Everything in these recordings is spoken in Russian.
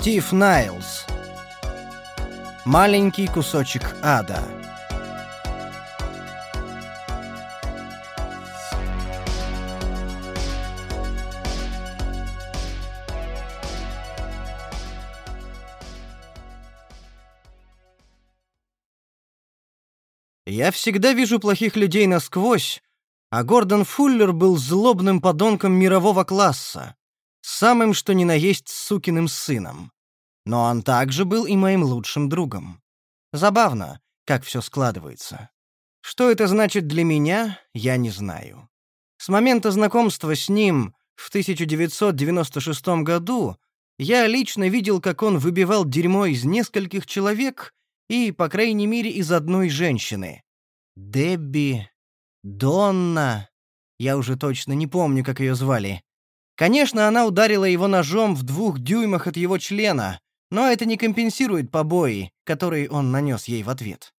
Стив Найлз. Маленький кусочек ада. Я всегда вижу плохих людей насквозь, а Гордон Фуллер был злобным подонком мирового класса, самым что ни на есть сукиным сыном. Но он также был и моим лучшим другом. Забавно, как все складывается. Что это значит для меня, я не знаю. С момента знакомства с ним в 1996 году я лично видел, как он выбивал дерьмо из нескольких человек и, по крайней мере, из одной женщины. Дебби, Донна, я уже точно не помню, как ее звали. Конечно, она ударила его ножом в двух дюймах от его члена, но это не компенсирует побои, которые он нанес ей в ответ.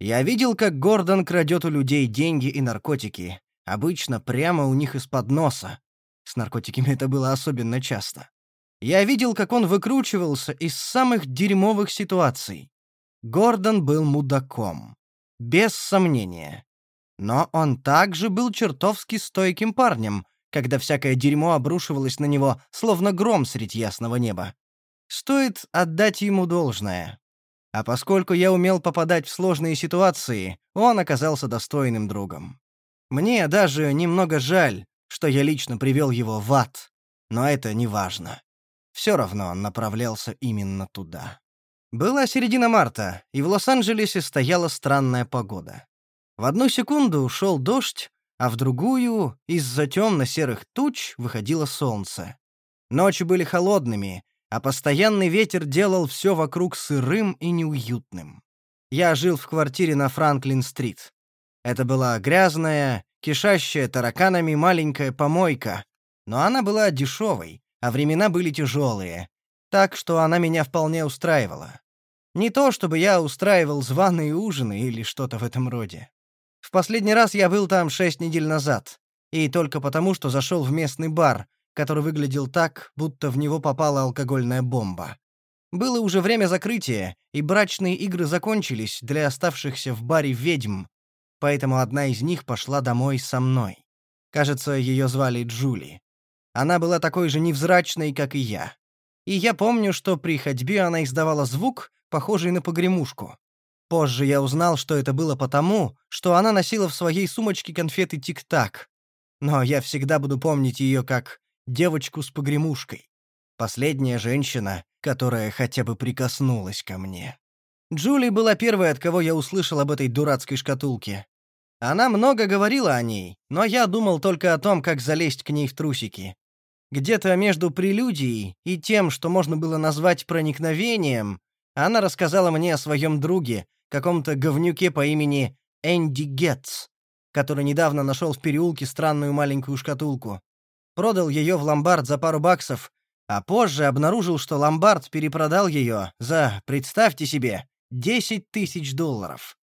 Я видел, как Гордон крадет у людей деньги и наркотики, обычно прямо у них из-под носа. С наркотиками это было особенно часто. Я видел, как он выкручивался из самых дерьмовых ситуаций. Гордон был мудаком. Без сомнения. Но он также был чертовски стойким парнем, когда всякое дерьмо обрушивалось на него, словно гром средь ясного неба. Стоит отдать ему должное. А поскольку я умел попадать в сложные ситуации, он оказался достойным другом. Мне даже немного жаль, что я лично привел его в ад, но это не важно. Все равно он направлялся именно туда. Была середина марта, и в Лос-Анджелесе стояла странная погода. В одну секунду шел дождь, а в другую из-за темно-серых туч выходило солнце. Ночи были холодными, а постоянный ветер делал все вокруг сырым и неуютным. Я жил в квартире на Франклин-стрит. Это была грязная, кишащая тараканами маленькая помойка, но она была дешевой, а времена были тяжелые, так что она меня вполне устраивала. Не то чтобы я устраивал званые ужины или что-то в этом роде. В последний раз я был там шесть недель назад, и только потому, что зашел в местный бар, который выглядел так, будто в него попала алкогольная бомба. Было уже время закрытия, и брачные игры закончились для оставшихся в баре ведьм, поэтому одна из них пошла домой со мной. Кажется, ее звали Джули. Она была такой же невзрачной, как и я. И я помню, что при ходьбе она издавала звук, похожий на погремушку. Позже я узнал, что это было потому, что она носила в своей сумочке конфеты «Тик-так». Но я всегда буду помнить ее как девочку с погремушкой. Последняя женщина, которая хотя бы прикоснулась ко мне. Джули была первой, от кого я услышал об этой дурацкой шкатулке. Она много говорила о ней, но я думал только о том, как залезть к ней в трусики. Где-то между прелюдией и тем, что можно было назвать проникновением, она рассказала мне о своем друге, каком-то говнюке по имени Энди Гетц, который недавно нашел в переулке странную маленькую шкатулку продал ее в ломбард за пару баксов, а позже обнаружил, что ломбард перепродал ее за, представьте себе, 10 тысяч долларов.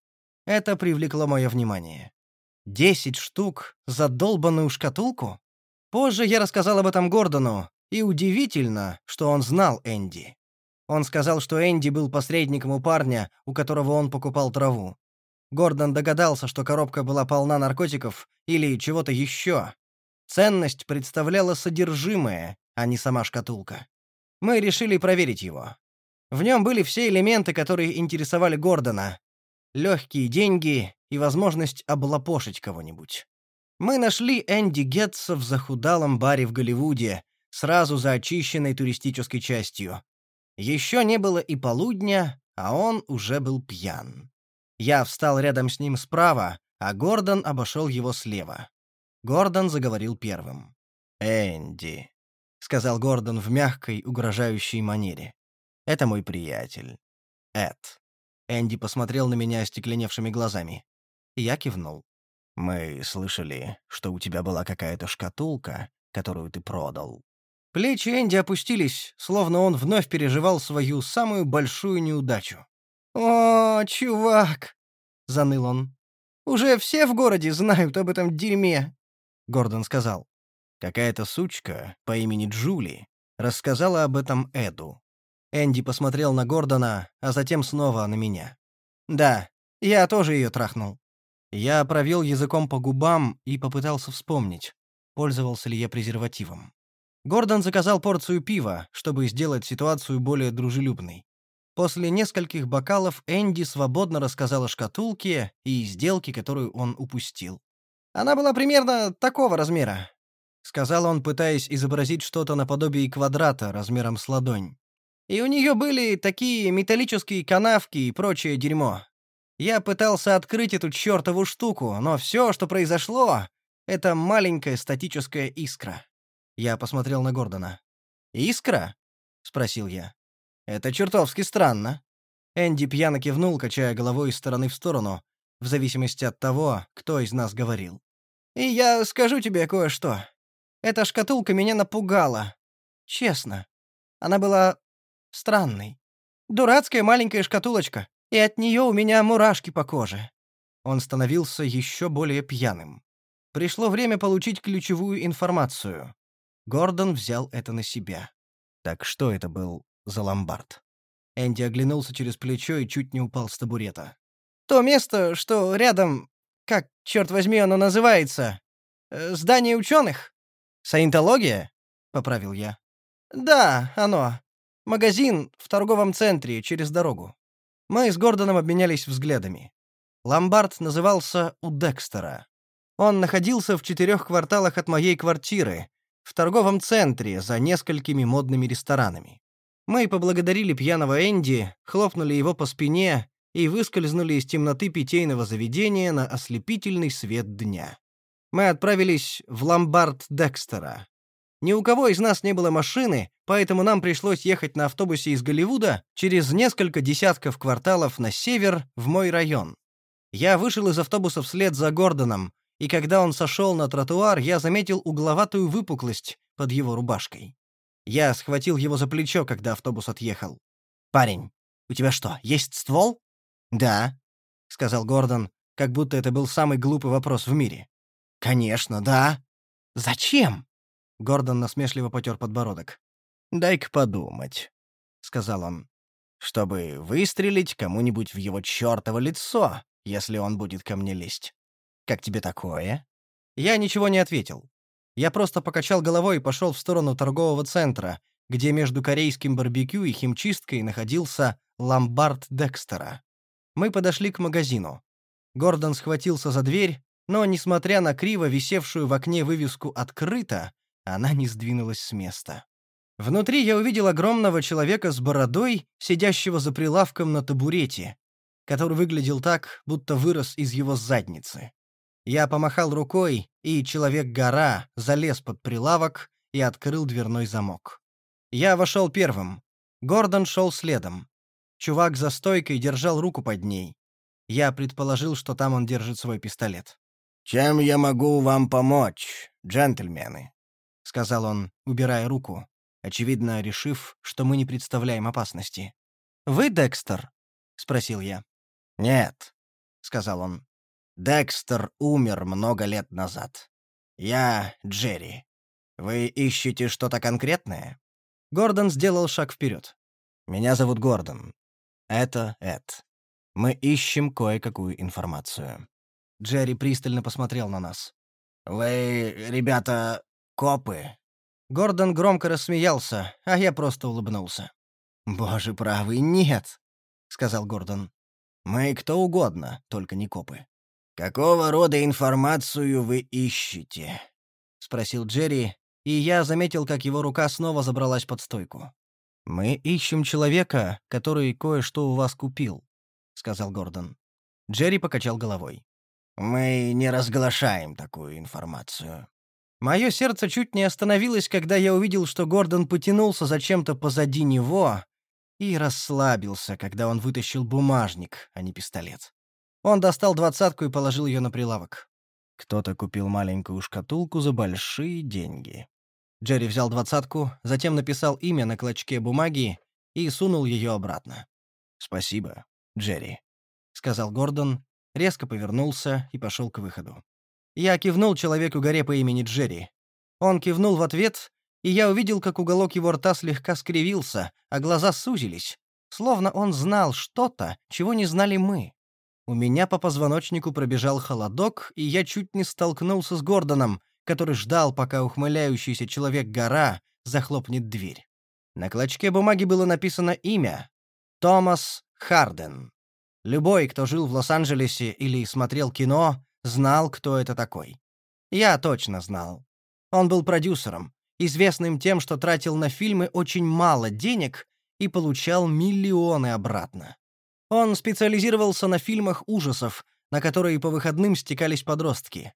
Это привлекло мое внимание. 10 штук за долбанную шкатулку? Позже я рассказал об этом Гордону, и удивительно, что он знал Энди. Он сказал, что Энди был посредником у парня, у которого он покупал траву. Гордон догадался, что коробка была полна наркотиков или чего-то еще, Ценность представляла содержимое, а не сама шкатулка. Мы решили проверить его. В нем были все элементы, которые интересовали Гордона. Легкие деньги и возможность облапошить кого-нибудь. Мы нашли Энди Гетца в захудалом баре в Голливуде, сразу за очищенной туристической частью. Еще не было и полудня, а он уже был пьян. Я встал рядом с ним справа, а Гордон обошел его слева. Гордон заговорил первым. «Энди», — сказал Гордон в мягкой, угрожающей манере. «Это мой приятель. Эд». Энди посмотрел на меня остекленевшими глазами. Я кивнул. «Мы слышали, что у тебя была какая-то шкатулка, которую ты продал». Плечи Энди опустились, словно он вновь переживал свою самую большую неудачу. «О, чувак!» — заныл он. «Уже все в городе знают об этом дерьме. Гордон сказал. Какая-то сучка по имени Джули рассказала об этом Эду. Энди посмотрел на Гордона, а затем снова на меня. «Да, я тоже ее трахнул». Я провел языком по губам и попытался вспомнить, пользовался ли я презервативом. Гордон заказал порцию пива, чтобы сделать ситуацию более дружелюбной. После нескольких бокалов Энди свободно рассказал о шкатулке и сделке, которую он упустил. «Она была примерно такого размера», — сказал он, пытаясь изобразить что-то наподобие квадрата размером с ладонь. И у нее были такие металлические канавки и прочее дерьмо. Я пытался открыть эту чертову штуку, но все, что произошло, — это маленькая статическая искра. Я посмотрел на Гордона. «Искра?» — спросил я. «Это чертовски странно». Энди пьяно кивнул, качая головой из стороны в сторону, в зависимости от того, кто из нас говорил. «И я скажу тебе кое-что. Эта шкатулка меня напугала. Честно. Она была странный. Дурацкая маленькая шкатулочка, и от нее у меня мурашки по коже». Он становился еще более пьяным. Пришло время получить ключевую информацию. Гордон взял это на себя. Так что это был за ломбард? Энди оглянулся через плечо и чуть не упал с табурета. «То место, что рядом... Как, черт возьми, оно называется? Э, здание ученых? Саентология?» — поправил я. «Да, оно. Магазин в торговом центре через дорогу. Мы с Гордоном обменялись взглядами. Ломбард назывался «У Декстера». Он находился в четырех кварталах от моей квартиры, в торговом центре, за несколькими модными ресторанами. Мы поблагодарили пьяного Энди, хлопнули его по спине и выскользнули из темноты питейного заведения на ослепительный свет дня. Мы отправились в ломбард Декстера. Ни у кого из нас не было машины, поэтому нам пришлось ехать на автобусе из Голливуда через несколько десятков кварталов на север в мой район. Я вышел из автобуса вслед за Гордоном, и когда он сошел на тротуар, я заметил угловатую выпуклость под его рубашкой. Я схватил его за плечо, когда автобус отъехал. «Парень, у тебя что, есть ствол?» «Да», — сказал Гордон, как будто это был самый глупый вопрос в мире. «Конечно, да». «Зачем?» Гордон насмешливо потер подбородок. «Дай-ка подумать», — сказал он. «Чтобы выстрелить кому-нибудь в его чёртово лицо, если он будет ко мне лезть. Как тебе такое?» Я ничего не ответил. Я просто покачал головой и пошел в сторону торгового центра, где между корейским барбекю и химчисткой находился ломбард Декстера. Мы подошли к магазину. Гордон схватился за дверь, но, несмотря на криво висевшую в окне вывеску «Открыто», она не сдвинулась с места. Внутри я увидел огромного человека с бородой, сидящего за прилавком на табурете, который выглядел так, будто вырос из его задницы. Я помахал рукой, и человек-гора залез под прилавок и открыл дверной замок. Я вошел первым. Гордон шел следом. Чувак за стойкой держал руку под ней. Я предположил, что там он держит свой пистолет. «Чем я могу вам помочь, джентльмены?» — сказал он, убирая руку, очевидно, решив, что мы не представляем опасности. «Вы Декстер?» — спросил я. «Нет», — сказал он. «Декстер умер много лет назад. Я Джерри. Вы ищете что-то конкретное?» Гордон сделал шаг вперед. «Меня зовут Гордон. Это Эд. Мы ищем кое-какую информацию». Джерри пристально посмотрел на нас. «Вы, ребята, копы?» Гордон громко рассмеялся, а я просто улыбнулся. «Боже правый, нет!» — сказал Гордон. «Мы кто угодно, только не копы». «Какого рода информацию вы ищете?» — спросил Джерри, и я заметил, как его рука снова забралась под стойку. «Мы ищем человека, который кое-что у вас купил», — сказал Гордон. Джерри покачал головой. «Мы не разглашаем такую информацию». Мое сердце чуть не остановилось, когда я увидел, что Гордон потянулся за чем-то позади него и расслабился, когда он вытащил бумажник, а не пистолет. Он достал двадцатку и положил ее на прилавок. Кто-то купил маленькую шкатулку за большие деньги. Джерри взял двадцатку, затем написал имя на клочке бумаги и сунул ее обратно. «Спасибо, Джерри», — сказал Гордон, резко повернулся и пошел к выходу. Я кивнул человеку-горе по имени Джерри. Он кивнул в ответ, и я увидел, как уголок его рта слегка скривился, а глаза сузились, словно он знал что-то, чего не знали мы. У меня по позвоночнику пробежал холодок, и я чуть не столкнулся с Гордоном, который ждал, пока ухмыляющийся человек-гора захлопнет дверь. На клочке бумаги было написано имя — Томас Харден. Любой, кто жил в Лос-Анджелесе или смотрел кино, знал, кто это такой. Я точно знал. Он был продюсером, известным тем, что тратил на фильмы очень мало денег и получал миллионы обратно. Он специализировался на фильмах ужасов, на которые по выходным стекались подростки.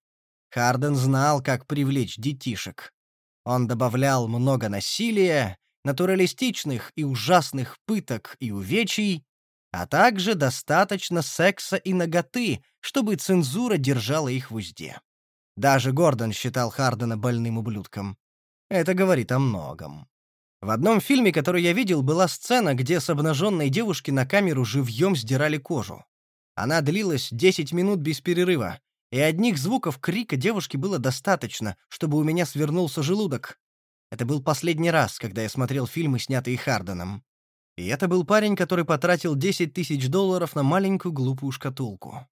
Харден знал, как привлечь детишек. Он добавлял много насилия, натуралистичных и ужасных пыток и увечий, а также достаточно секса и наготы, чтобы цензура держала их в узде. Даже Гордон считал Хардена больным ублюдком. Это говорит о многом. В одном фильме, который я видел, была сцена, где с обнаженной девушки на камеру живьем сдирали кожу. Она длилась 10 минут без перерыва, и одних звуков крика девушки было достаточно, чтобы у меня свернулся желудок. Это был последний раз, когда я смотрел фильмы, снятые Харденом. И это был парень, который потратил 10 тысяч долларов на маленькую глупую шкатулку.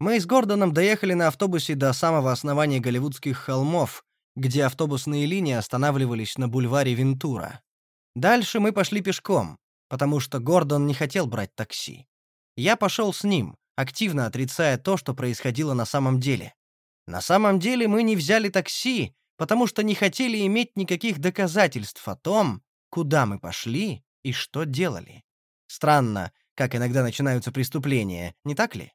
Мы с Гордоном доехали на автобусе до самого основания Голливудских холмов, где автобусные линии останавливались на бульваре Вентура. Дальше мы пошли пешком, потому что Гордон не хотел брать такси. Я пошел с ним, активно отрицая то, что происходило на самом деле. На самом деле мы не взяли такси, потому что не хотели иметь никаких доказательств о том, куда мы пошли и что делали. Странно, как иногда начинаются преступления, не так ли?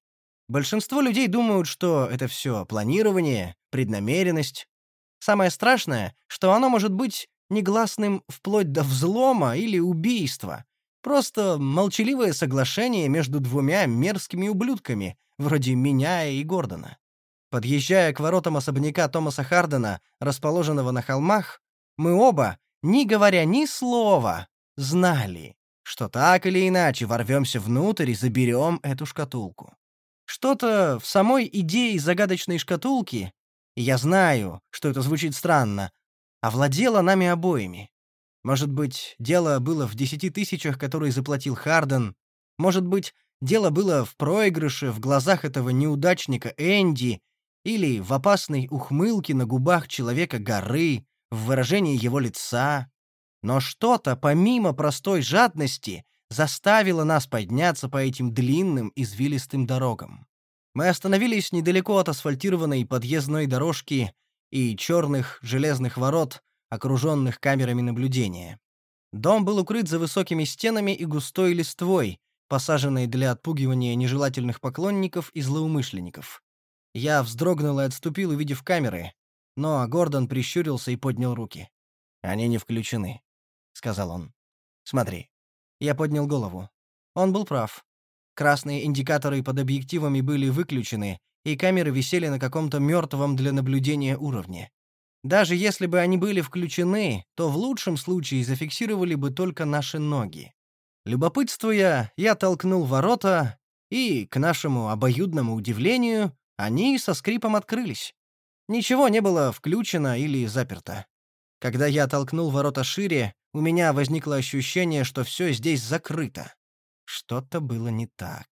Большинство людей думают, что это все планирование, преднамеренность. Самое страшное, что оно может быть негласным вплоть до взлома или убийства. Просто молчаливое соглашение между двумя мерзкими ублюдками, вроде меня и Гордона. Подъезжая к воротам особняка Томаса Хардена, расположенного на холмах, мы оба, не говоря ни слова, знали, что так или иначе ворвемся внутрь и заберем эту шкатулку. Что-то в самой идее загадочной шкатулки, я знаю, что это звучит странно, овладело нами обоими. Может быть, дело было в десяти тысячах, которые заплатил Харден. Может быть, дело было в проигрыше в глазах этого неудачника Энди или в опасной ухмылке на губах человека горы, в выражении его лица. Но что-то, помимо простой жадности, заставило нас подняться по этим длинным извилистым дорогам. Мы остановились недалеко от асфальтированной подъездной дорожки и черных железных ворот, окруженных камерами наблюдения. Дом был укрыт за высокими стенами и густой листвой, посаженной для отпугивания нежелательных поклонников и злоумышленников. Я вздрогнул и отступил, увидев камеры, но Гордон прищурился и поднял руки. «Они не включены», — сказал он. «Смотри». Я поднял голову. Он был прав. Красные индикаторы под объективами были выключены, и камеры висели на каком-то мертвом для наблюдения уровне. Даже если бы они были включены, то в лучшем случае зафиксировали бы только наши ноги. Любопытствуя, я толкнул ворота, и, к нашему обоюдному удивлению, они со скрипом открылись. Ничего не было включено или заперто. Когда я толкнул ворота шире, у меня возникло ощущение, что все здесь закрыто. Что-то было не так.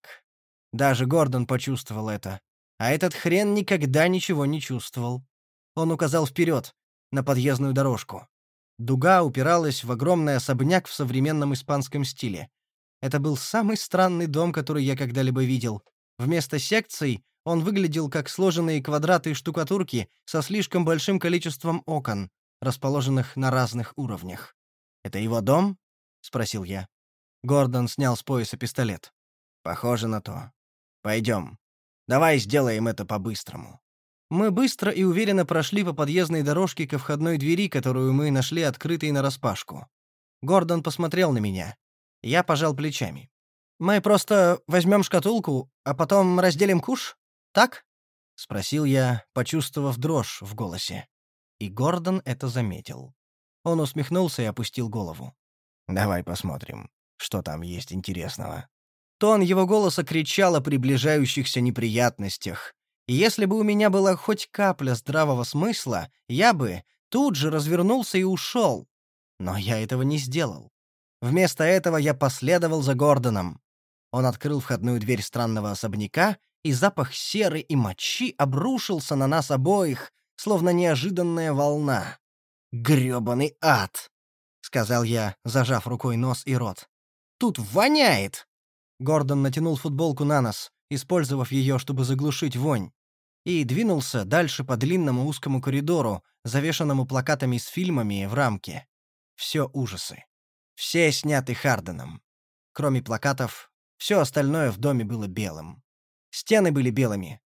Даже Гордон почувствовал это. А этот хрен никогда ничего не чувствовал. Он указал вперед, на подъездную дорожку. Дуга упиралась в огромный особняк в современном испанском стиле. Это был самый странный дом, который я когда-либо видел. Вместо секций он выглядел как сложенные квадраты штукатурки со слишком большим количеством окон, расположенных на разных уровнях. «Это его дом?» — спросил я. Гордон снял с пояса пистолет. «Похоже на то. Пойдем. Давай сделаем это по-быстрому». Мы быстро и уверенно прошли по подъездной дорожке ко входной двери, которую мы нашли открытой нараспашку. Гордон посмотрел на меня. Я пожал плечами. «Мы просто возьмем шкатулку, а потом разделим куш?» так?» — спросил я, почувствовав дрожь в голосе. И Гордон это заметил. Он усмехнулся и опустил голову. «Давай посмотрим, что там есть интересного». Тон его голоса кричал о приближающихся неприятностях. Если бы у меня была хоть капля здравого смысла, я бы, тут же развернулся и ушел. Но я этого не сделал. Вместо этого я последовал за Гордоном. Он открыл входную дверь странного особняка, и запах серы и мочи обрушился на нас обоих, словно неожиданная волна. «Грёбаный ад!» — сказал я, зажав рукой нос и рот. «Тут воняет!» Гордон натянул футболку на нос, использовав ее, чтобы заглушить вонь, и двинулся дальше по длинному узкому коридору, завешанному плакатами с фильмами в рамке. Все ужасы. Все сняты Харденом. Кроме плакатов, все остальное в доме было белым. Стены были белыми.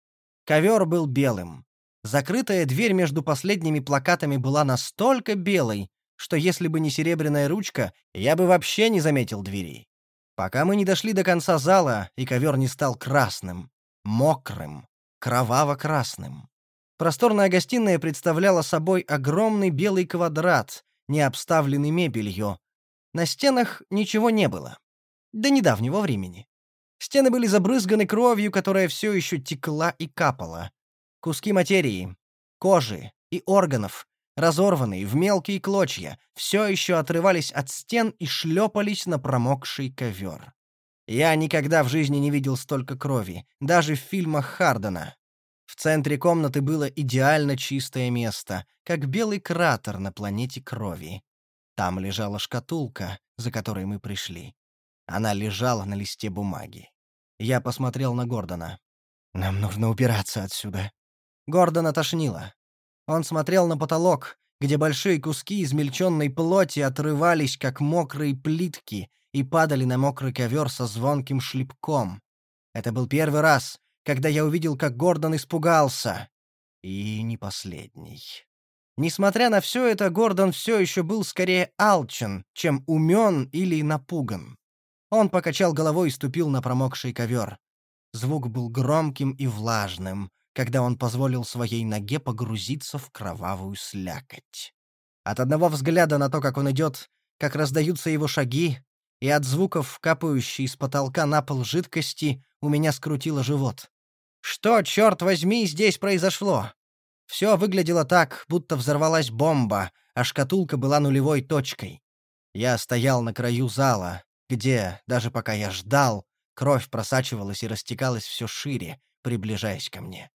Ковер был белым. Закрытая дверь между последними плакатами была настолько белой, что если бы не серебряная ручка, я бы вообще не заметил дверей. Пока мы не дошли до конца зала, и ковер не стал красным, мокрым, кроваво-красным. Просторная гостиная представляла собой огромный белый квадрат, не обставленный мебелью. На стенах ничего не было. До недавнего времени. Стены были забрызганы кровью, которая все еще текла и капала. Куски материи, кожи и органов, разорванные в мелкие клочья, все еще отрывались от стен и шлепались на промокший ковер. Я никогда в жизни не видел столько крови, даже в фильмах Хардена. В центре комнаты было идеально чистое место, как белый кратер на планете крови. Там лежала шкатулка, за которой мы пришли. Она лежала на листе бумаги. Я посмотрел на Гордона. «Нам нужно убираться отсюда», Гордона тошнило. Он смотрел на потолок, где большие куски измельченной плоти отрывались, как мокрые плитки, и падали на мокрый ковер со звонким шлепком. Это был первый раз, когда я увидел, как Гордон испугался. И не последний. Несмотря на все это, Гордон все еще был скорее алчен, чем умен или напуган. Он покачал головой и ступил на промокший ковер. Звук был громким и влажным, когда он позволил своей ноге погрузиться в кровавую слякоть. От одного взгляда на то, как он идет, как раздаются его шаги, и от звуков, капающей с потолка на пол жидкости, у меня скрутило живот. Что, черт возьми, здесь произошло? Все выглядело так, будто взорвалась бомба, а шкатулка была нулевой точкой. Я стоял на краю зала, где, даже пока я ждал, кровь просачивалась и растекалась все шире, приближаясь ко мне.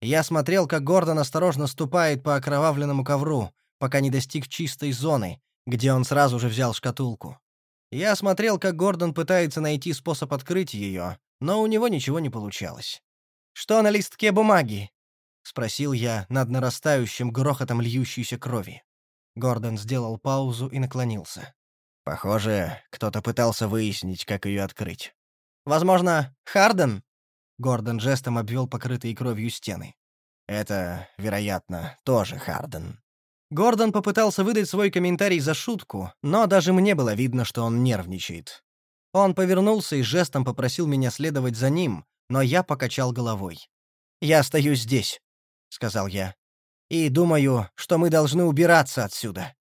Я смотрел, как Гордон осторожно ступает по окровавленному ковру, пока не достиг чистой зоны, где он сразу же взял шкатулку. Я смотрел, как Гордон пытается найти способ открыть ее, но у него ничего не получалось. «Что на листке бумаги?» — спросил я над нарастающим грохотом льющейся крови. Гордон сделал паузу и наклонился. «Похоже, кто-то пытался выяснить, как ее открыть». «Возможно, Харден?» Гордон жестом обвел покрытые кровью стены. «Это, вероятно, тоже Харден». Гордон попытался выдать свой комментарий за шутку, но даже мне было видно, что он нервничает. Он повернулся и жестом попросил меня следовать за ним, но я покачал головой. «Я остаюсь здесь», — сказал я. «И думаю, что мы должны убираться отсюда».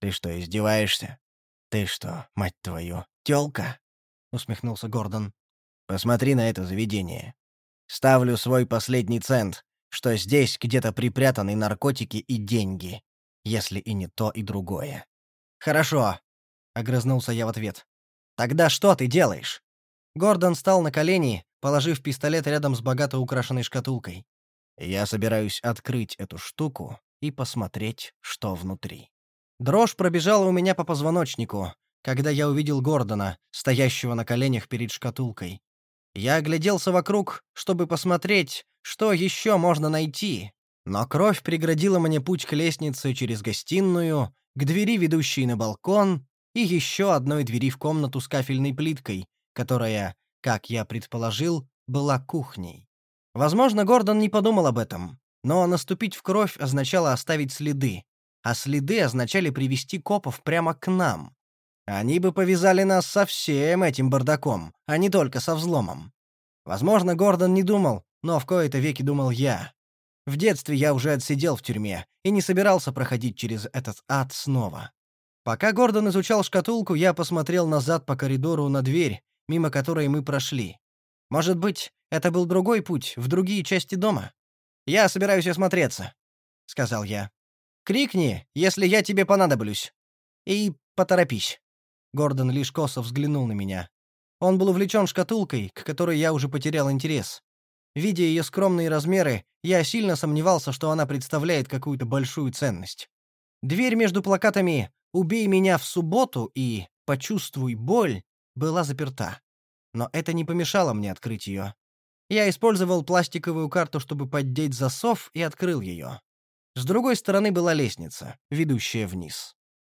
«Ты что, издеваешься? Ты что, мать твою, тёлка?» — усмехнулся Гордон. «Посмотри на это заведение. Ставлю свой последний цент, что здесь где-то припрятаны наркотики и деньги, если и не то, и другое. «Хорошо», — огрызнулся я в ответ. «Тогда что ты делаешь?» Гордон встал на колени, положив пистолет рядом с богато украшенной шкатулкой. «Я собираюсь открыть эту штуку и посмотреть, что внутри». Дрожь пробежала у меня по позвоночнику, когда я увидел Гордона, стоящего на коленях перед шкатулкой. Я огляделся вокруг, чтобы посмотреть, что еще можно найти, но кровь преградила мне путь к лестнице через гостиную, к двери, ведущей на балкон, и еще одной двери в комнату с кафельной плиткой, которая, как я предположил, была кухней. Возможно, Гордон не подумал об этом, но наступить в кровь означало оставить следы, а следы означали привести копов прямо к нам. Они бы повязали нас со всем этим бардаком, а не только со взломом. Возможно, Гордон не думал, но в кои-то веки думал я. В детстве я уже отсидел в тюрьме и не собирался проходить через этот ад снова. Пока Гордон изучал шкатулку, я посмотрел назад по коридору на дверь, мимо которой мы прошли. Может быть, это был другой путь, в другие части дома? «Я собираюсь осмотреться», — сказал я. Крикни, если я тебе понадоблюсь. И поторопись». Гордон лишь косо взглянул на меня. Он был увлечен шкатулкой, к которой я уже потерял интерес. Видя ее скромные размеры, я сильно сомневался, что она представляет какую-то большую ценность. Дверь между плакатами «Убей меня в субботу» и «Почувствуй боль» была заперта. Но это не помешало мне открыть ее. Я использовал пластиковую карту, чтобы поддеть засов, и открыл ее. С другой стороны была лестница, ведущая вниз.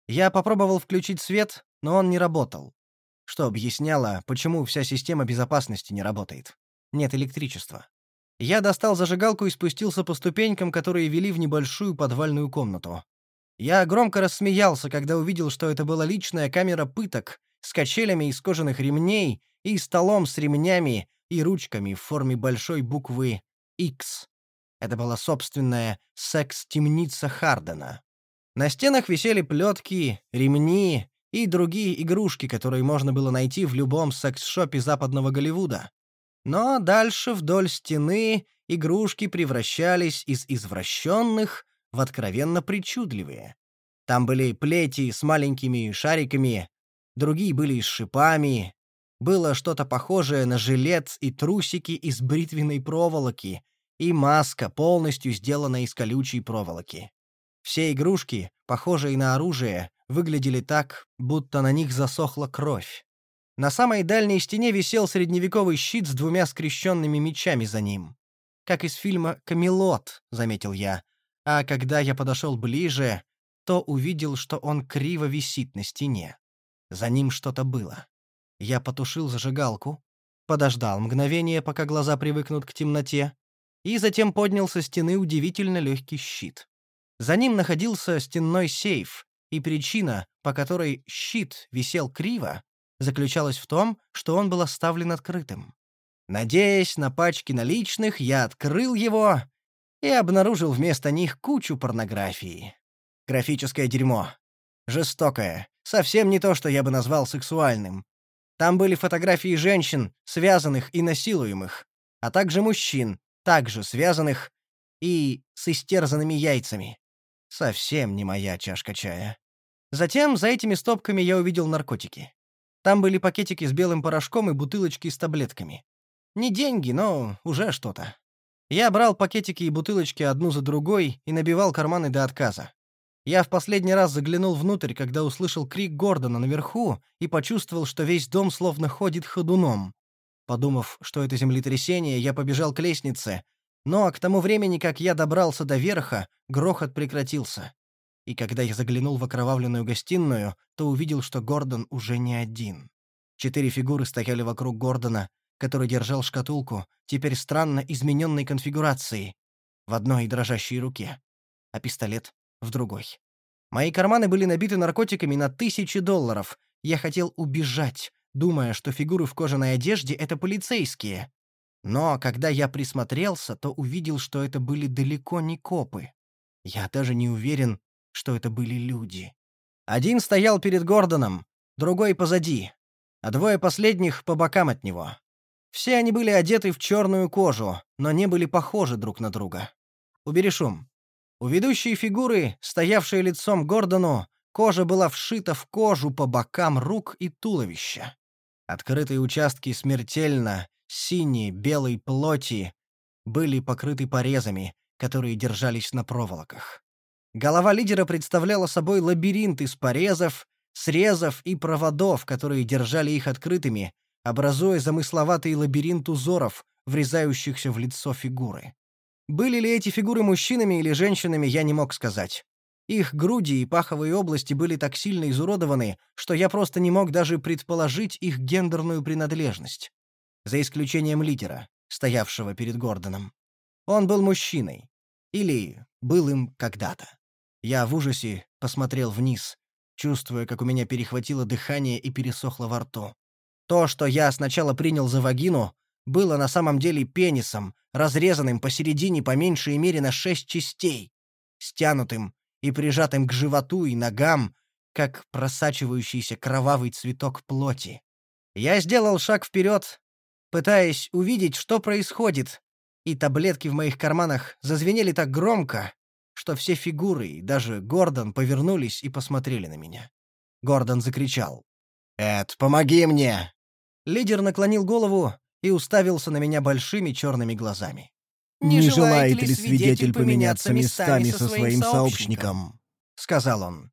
Я попробовал включить свет, но он не работал. Что объясняло, почему вся система безопасности не работает нет электричества. Я достал зажигалку и спустился по ступенькам, которые вели в небольшую подвальную комнату. Я громко рассмеялся, когда увидел, что это была личная камера пыток с качелями из кожаных ремней и столом с ремнями и ручками в форме большой буквы X. Это была собственная секс-темница Хардена. На стенах висели плетки, ремни и другие игрушки, которые можно было найти в любом секс-шопе западного Голливуда. Но дальше вдоль стены игрушки превращались из извращенных в откровенно причудливые. Там были плети с маленькими шариками, другие были с шипами, было что-то похожее на жилет и трусики из бритвенной проволоки и маска, полностью сделанная из колючей проволоки. Все игрушки, похожие на оружие, выглядели так, будто на них засохла кровь. На самой дальней стене висел средневековый щит с двумя скрещенными мечами за ним. Как из фильма «Камелот», — заметил я. А когда я подошел ближе, то увидел, что он криво висит на стене. За ним что-то было. Я потушил зажигалку, подождал мгновение, пока глаза привыкнут к темноте, и затем поднял со стены удивительно легкий щит. За ним находился стенной сейф, и причина, по которой щит висел криво, заключалась в том, что он был оставлен открытым. Надеясь на пачки наличных, я открыл его и обнаружил вместо них кучу порнографии. Графическое дерьмо. Жестокое. Совсем не то, что я бы назвал сексуальным. Там были фотографии женщин, связанных и насилуемых, а также мужчин, также связанных и с истерзанными яйцами. Совсем не моя чашка чая. Затем за этими стопками я увидел наркотики. Там были пакетики с белым порошком и бутылочки с таблетками. Не деньги, но уже что-то. Я брал пакетики и бутылочки одну за другой и набивал карманы до отказа. Я в последний раз заглянул внутрь, когда услышал крик Гордона наверху и почувствовал, что весь дом словно ходит ходуном. Подумав, что это землетрясение, я побежал к лестнице, но к тому времени, как я добрался до верха, грохот прекратился и когда я заглянул в окровавленную гостиную, то увидел, что Гордон уже не один. Четыре фигуры стояли вокруг Гордона, который держал шкатулку, теперь странно измененной конфигурации, в одной дрожащей руке, а пистолет — в другой. Мои карманы были набиты наркотиками на тысячи долларов. Я хотел убежать, думая, что фигуры в кожаной одежде — это полицейские. Но когда я присмотрелся, то увидел, что это были далеко не копы. Я даже не уверен, что это были люди. Один стоял перед Гордоном, другой позади, а двое последних по бокам от него. Все они были одеты в черную кожу, но не были похожи друг на друга. Убери шум. У ведущей фигуры, стоявшей лицом Гордону, кожа была вшита в кожу по бокам рук и туловища. Открытые участки смертельно, синей, белой плоти были покрыты порезами, которые держались на проволоках. Голова лидера представляла собой лабиринт из порезов, срезов и проводов, которые держали их открытыми, образуя замысловатый лабиринт узоров, врезающихся в лицо фигуры. Были ли эти фигуры мужчинами или женщинами, я не мог сказать. Их груди и паховые области были так сильно изуродованы, что я просто не мог даже предположить их гендерную принадлежность. За исключением лидера, стоявшего перед Гордоном. Он был мужчиной. Или был им когда-то. Я в ужасе посмотрел вниз, чувствуя, как у меня перехватило дыхание и пересохло во рту. То, что я сначала принял за вагину, было на самом деле пенисом, разрезанным посередине по меньшей мере на шесть частей, стянутым и прижатым к животу и ногам, как просачивающийся кровавый цветок плоти. Я сделал шаг вперед, пытаясь увидеть, что происходит, и таблетки в моих карманах зазвенели так громко, что все фигуры и даже Гордон повернулись и посмотрели на меня. Гордон закричал. «Эд, помоги мне!» Лидер наклонил голову и уставился на меня большими черными глазами. «Не, Не желает ли свидетель поменяться местами со своим сообщником?» — сказал он.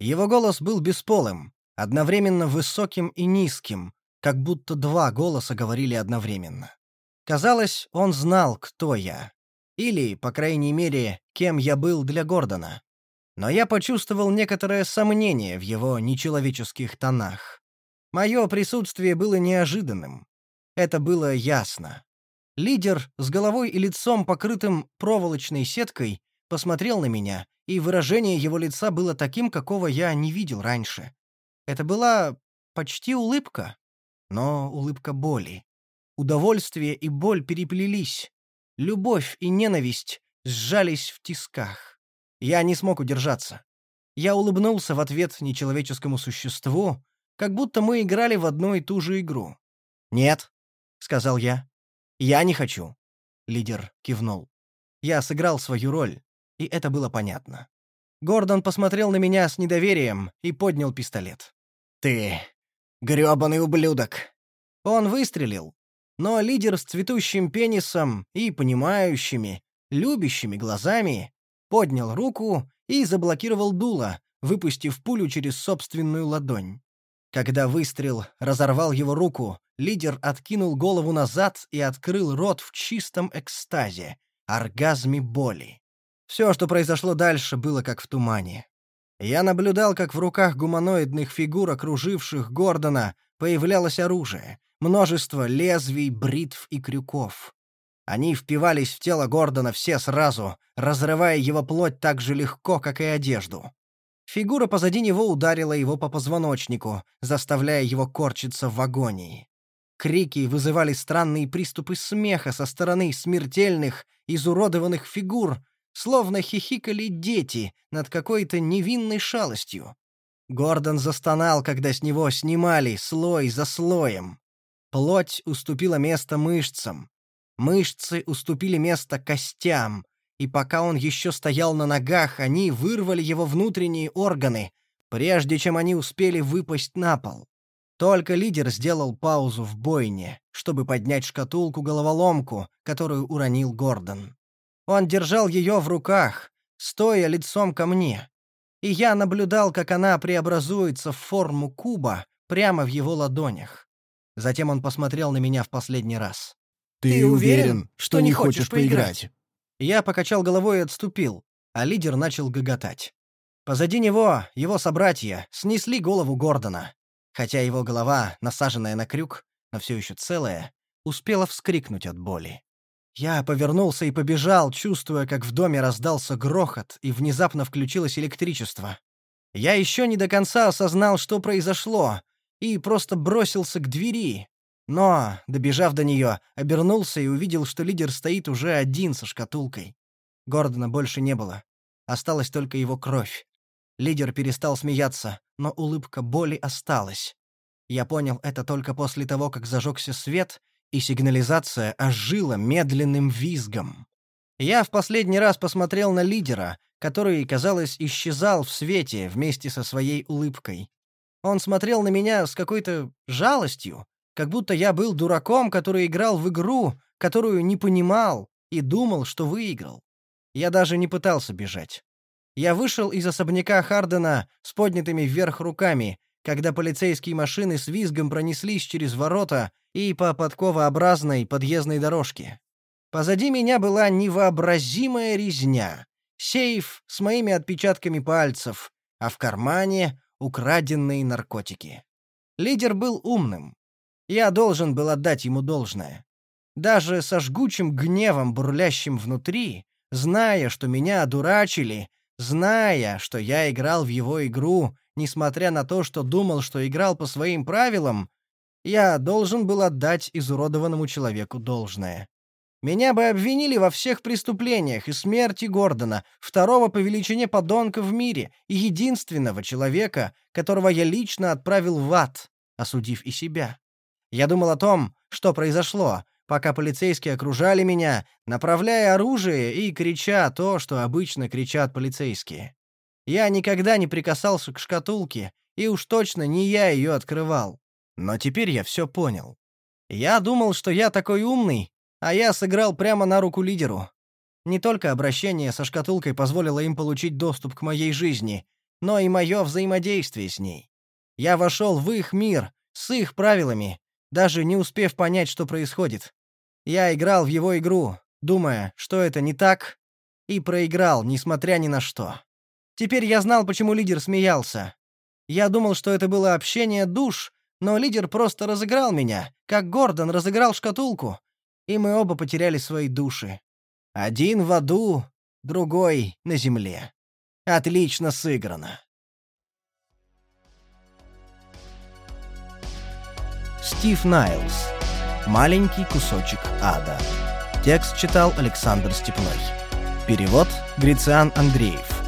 Его голос был бесполым, одновременно высоким и низким, как будто два голоса говорили одновременно. Казалось, он знал, кто я. Или, по крайней мере, кем я был для Гордона. Но я почувствовал некоторое сомнение в его нечеловеческих тонах. Мое присутствие было неожиданным. Это было ясно. Лидер с головой и лицом, покрытым проволочной сеткой, посмотрел на меня, и выражение его лица было таким, какого я не видел раньше. Это была почти улыбка, но улыбка боли. Удовольствие и боль переплелись. Любовь и ненависть сжались в тисках. Я не смог удержаться. Я улыбнулся в ответ нечеловеческому существу, как будто мы играли в одну и ту же игру. «Нет», — сказал я. «Я не хочу», — лидер кивнул. Я сыграл свою роль, и это было понятно. Гордон посмотрел на меня с недоверием и поднял пистолет. «Ты грёбаный ублюдок!» Он выстрелил, но лидер с цветущим пенисом и понимающими, любящими глазами поднял руку и заблокировал дуло, выпустив пулю через собственную ладонь. Когда выстрел разорвал его руку, лидер откинул голову назад и открыл рот в чистом экстазе, оргазме боли. Все, что произошло дальше, было как в тумане. Я наблюдал, как в руках гуманоидных фигур, окруживших Гордона, появлялось оружие, множество лезвий, бритв и крюков. Они впивались в тело Гордона все сразу, разрывая его плоть так же легко, как и одежду. Фигура позади него ударила его по позвоночнику, заставляя его корчиться в агонии. Крики вызывали странные приступы смеха со стороны смертельных, изуродованных фигур, словно хихикали дети над какой-то невинной шалостью. Гордон застонал, когда с него снимали слой за слоем. Плоть уступила место мышцам. Мышцы уступили место костям, и пока он еще стоял на ногах, они вырвали его внутренние органы, прежде чем они успели выпасть на пол. Только лидер сделал паузу в бойне, чтобы поднять шкатулку-головоломку, которую уронил Гордон. Он держал ее в руках, стоя лицом ко мне. И я наблюдал, как она преобразуется в форму куба прямо в его ладонях. Затем он посмотрел на меня в последний раз. «Ты, Ты уверен, что не хочешь поиграть?» Я покачал головой и отступил, а лидер начал гоготать. Позади него его собратья снесли голову Гордона, хотя его голова, насаженная на крюк, но все еще целая, успела вскрикнуть от боли. Я повернулся и побежал, чувствуя, как в доме раздался грохот и внезапно включилось электричество. Я еще не до конца осознал, что произошло, и просто бросился к двери, но, добежав до нее, обернулся и увидел, что лидер стоит уже один со шкатулкой. Гордона больше не было. Осталась только его кровь. Лидер перестал смеяться, но улыбка боли осталась. Я понял это только после того, как зажегся свет, и сигнализация ожила медленным визгом. Я в последний раз посмотрел на лидера, который, казалось, исчезал в свете вместе со своей улыбкой. Он смотрел на меня с какой-то жалостью, как будто я был дураком, который играл в игру, которую не понимал и думал, что выиграл. Я даже не пытался бежать. Я вышел из особняка Хардена с поднятыми вверх руками, когда полицейские машины с визгом пронеслись через ворота и по подковообразной подъездной дорожке. Позади меня была невообразимая резня. Сейф с моими отпечатками пальцев, а в кармане — украденные наркотики. Лидер был умным. Я должен был отдать ему должное. Даже со жгучим гневом, бурлящим внутри, зная, что меня одурачили, зная, что я играл в его игру, несмотря на то, что думал, что играл по своим правилам, я должен был отдать изуродованному человеку должное. Меня бы обвинили во всех преступлениях и смерти Гордона, второго по величине подонка в мире и единственного человека, которого я лично отправил в ад, осудив и себя. Я думал о том, что произошло, пока полицейские окружали меня, направляя оружие и крича то, что обычно кричат полицейские. Я никогда не прикасался к шкатулке, и уж точно не я ее открывал. Но теперь я все понял. Я думал, что я такой умный, а я сыграл прямо на руку лидеру. Не только обращение со шкатулкой позволило им получить доступ к моей жизни, но и мое взаимодействие с ней. Я вошел в их мир, с их правилами, даже не успев понять, что происходит. Я играл в его игру, думая, что это не так, и проиграл, несмотря ни на что. Теперь я знал, почему лидер смеялся. Я думал, что это было общение душ, но лидер просто разыграл меня, как Гордон разыграл шкатулку, и мы оба потеряли свои души. Один в аду, другой на земле. Отлично сыграно. Стив Найлз. Маленький кусочек ада. Текст читал Александр Степной. Перевод Грициан Андреев.